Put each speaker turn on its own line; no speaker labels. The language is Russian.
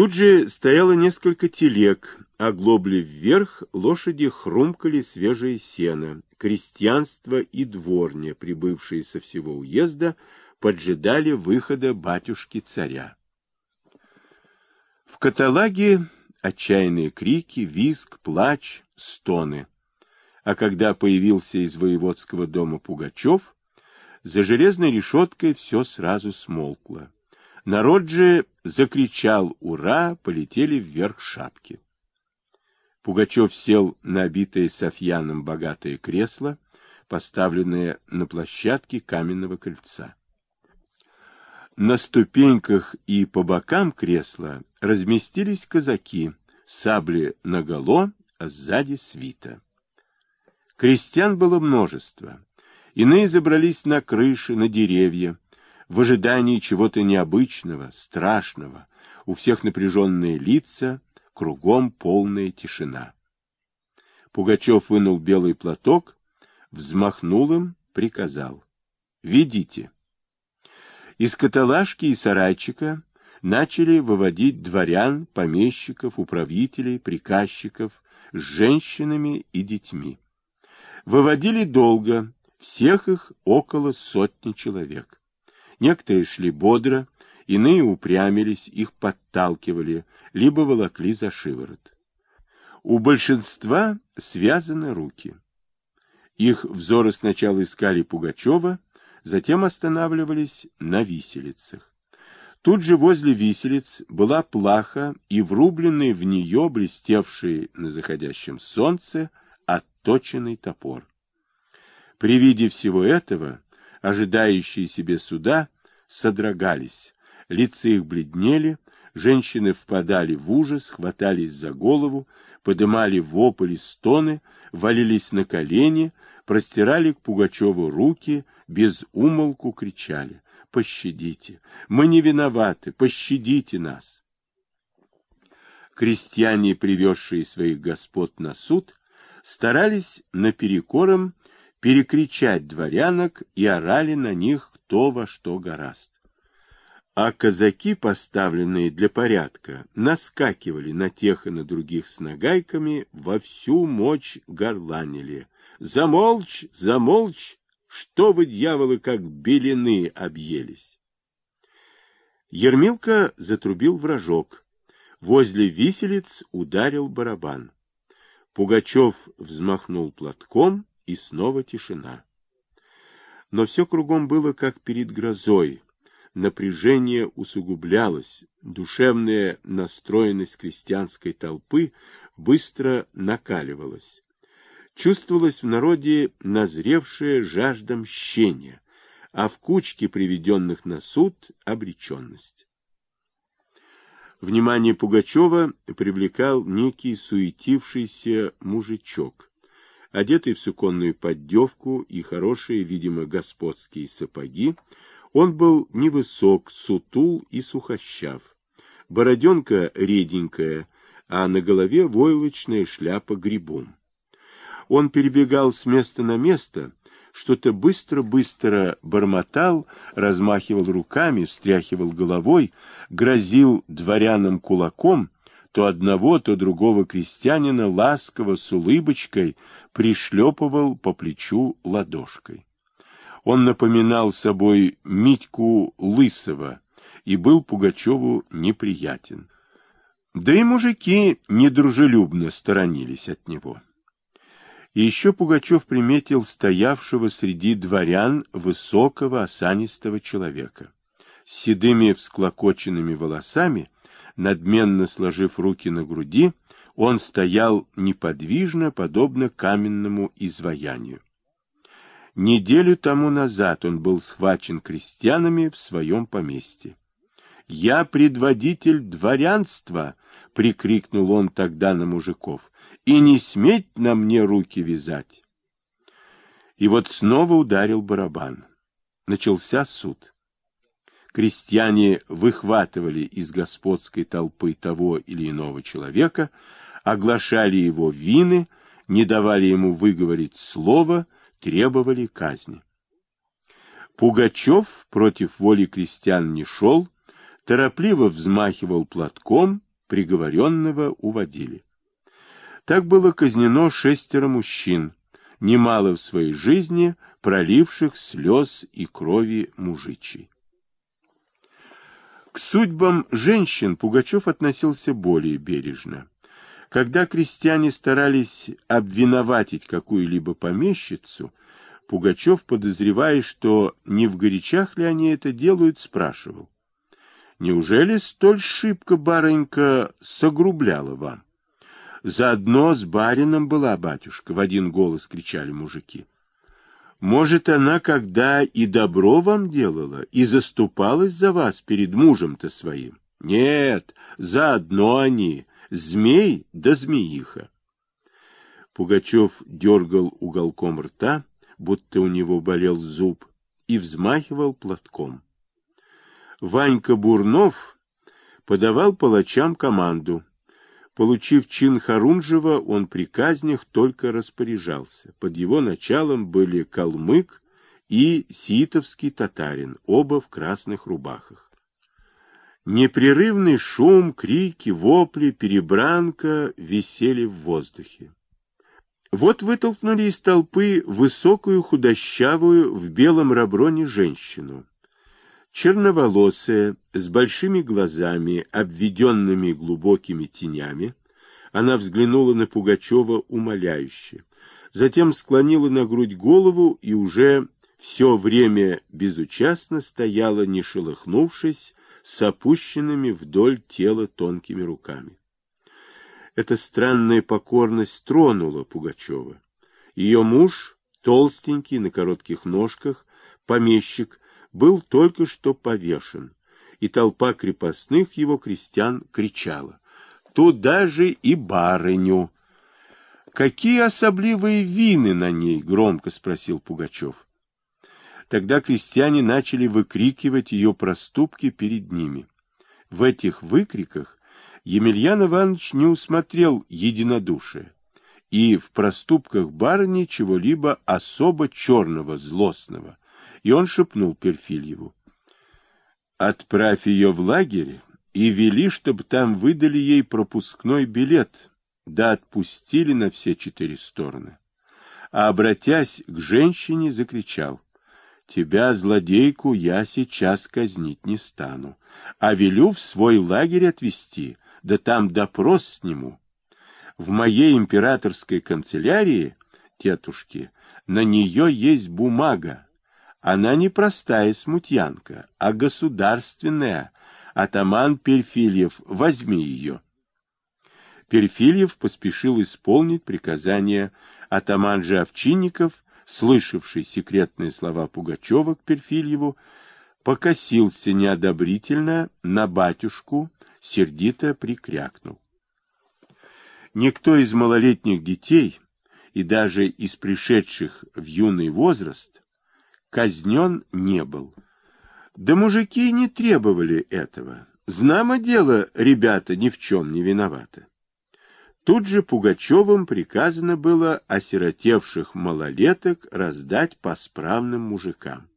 Тут же стояло несколько телег, а глобли вверх лошади хрумкали свежее сено. Крестьянство и дворня, прибывшие со всего уезда, поджидали выхода батюшки-царя. В каталаге отчаянные крики, визг, плач, стоны. А когда появился из воеводского дома Пугачев, за железной решеткой все сразу смолкло. Народ же закричал «Ура!», полетели вверх шапки. Пугачев сел на обитое софьяном богатое кресло, поставленное на площадке каменного крыльца. На ступеньках и по бокам кресла разместились казаки, сабли наголо, а сзади свита. Крестьян было множество. Иные забрались на крыши, на деревья, в ожидании чего-то необычного, страшного. У всех напряженные лица, кругом полная тишина. Пугачев вынул белый платок, взмахнул им, приказал. «Ведите». Из каталажки и сарайчика начали выводить дворян, помещиков, управителей, приказчиков с женщинами и детьми. Выводили долго, всех их около сотни человек. Некоторые шли бодро, иные упрямились, их подталкивали, либо волокли за шиворот. У большинства связаны руки. Их взоры сначала искали Пугачева, затем останавливались на виселицах. Тут же возле виселиц была плаха и врубленный в нее блестевший на заходящем солнце отточенный топор. При виде всего этого ожидающие себе суда содрогались, лица их бледнели, женщины впадали в ужас, хватались за голову, подымали вопль и стоны, валились на колени, простирали к Пугачеву руки, без умолку кричали «Пощадите! Мы не виноваты! Пощадите нас!» Крестьяне, привезшие своих господ на суд, старались наперекором перекричать дворянок и орали на них кто во что гораст. А казаки, поставленные для порядка, наскакивали на тех и на других с нагайками, во всю мощь горланили. «Замолчь! Замолчь! Что вы, дьяволы, как белины объелись!» Ермилка затрубил вражок. Возле виселиц ударил барабан. Пугачев взмахнул платком, и снова тишина. Но все кругом было как перед грозой. Напряжение усугублялось, душевная настроенность крестьянской толпы быстро накаливалась. Чувствовалась в народе назревшая жажда мщения, а в кучке приведенных на суд обреченность. Внимание Пугачева привлекал некий суетившийся мужичок, одетый в суконную поддевку и хорошие, видимо, господские сапоги. Он был невысок, сутул и сухощав. Бороденка реденькая, а на голове войлочная шляпа грибом. Он перебегал с места на место, что-то быстро-быстро бормотал, размахивал руками, встряхивал головой, грозил дворянам кулаком, то одного, то другого крестьянина ласково с улыбочкой пришлепывал по плечу ладошкой. Он напоминал собой Митьку Лысого и был Пугачеву неприятен. Да и мужики недружелюбно сторонились от него. И еще Пугачев приметил стоявшего среди дворян высокого осанистого человека. С седыми всклокоченными волосами, надменно сложив руки на груди, он стоял неподвижно, подобно каменному изваянию. Неделю тому назад он был схвачен крестьянами в своем поместье. «Я предводитель дворянства!» — прикрикнул он тогда на мужиков и не сметь на мне руки вязать. И вот снова ударил барабан. Начался суд. Крестьяне выхватывали из господской толпы того или иного человека, оглашали его вины, не давали ему выговорить слово, требовали казни. Пугачев против воли крестьян не шел, торопливо взмахивал платком приговоренного уводили. Так было казнено шестеро мужчин, немало в своей жизни проливших слез и крови мужичьей. К судьбам женщин Пугачев относился более бережно. Когда крестьяне старались обвиноватить какую-либо помещицу, Пугачев, подозревая, что не в горячах ли они это делают, спрашивал. «Неужели столь шибко барынька согрубляла вам?» «Заодно с барином была батюшка», — в один голос кричали мужики. «Может, она когда и добро вам делала, и заступалась за вас перед мужем-то своим?» «Нет, заодно они, змей да змеиха». Пугачев дергал уголком рта, будто у него болел зуб, и взмахивал платком. Ванька Бурнов подавал палачам команду. Получив чин Харунжева, он при казнях только распоряжался. Под его началом были калмык и ситовский татарин, оба в красных рубахах. Непрерывный шум, крики, вопли, перебранка висели в воздухе. Вот вытолкнули из толпы высокую худощавую в белом раброне женщину. Черноволосая, с большими глазами, обведенными глубокими тенями, она взглянула на Пугачева умоляюще, затем склонила на грудь голову и уже все время безучастно стояла, не шелохнувшись, с опущенными вдоль тела тонкими руками. Эта странная покорность тронула Пугачева. Ее муж, толстенький, на коротких ножках, помещик, был только что повешен, и толпа крепостных его крестьян кричала. «Туда же и барыню!» «Какие особливые вины на ней?» — громко спросил Пугачев. Тогда крестьяне начали выкрикивать ее проступки перед ними. В этих выкриках Емельян Иванович не усмотрел единодушия и в проступках барыни чего-либо особо черного, злостного, и он шепнул Перфильеву. «Отправь ее в лагерь и вели, чтобы там выдали ей пропускной билет, да отпустили на все четыре стороны». А, обратясь к женщине, закричал. «Тебя, злодейку, я сейчас казнить не стану, а велю в свой лагерь отвезти, да там допрос сниму. В моей императорской канцелярии, тетушки, на нее есть бумага. Она не простая смутьянка, а государственная. Атаман Перфильев, возьми ее. Перфильев поспешил исполнить приказание атаман же Овчинников, слышавший секретные слова Пугачева к Перфильеву, покосился неодобрительно на батюшку, сердито прикрякнул. Никто из малолетних детей и даже из пришедших в юный возраст казнен не был. Да мужики не требовали этого. Знамо дело, ребята ни в чем не виноваты. Тут же Пугачевым приказано было осиротевших малолеток раздать по справным мужикам.